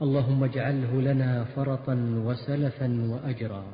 اللهم اجعله لنا فرطا وسلفا وأجرا.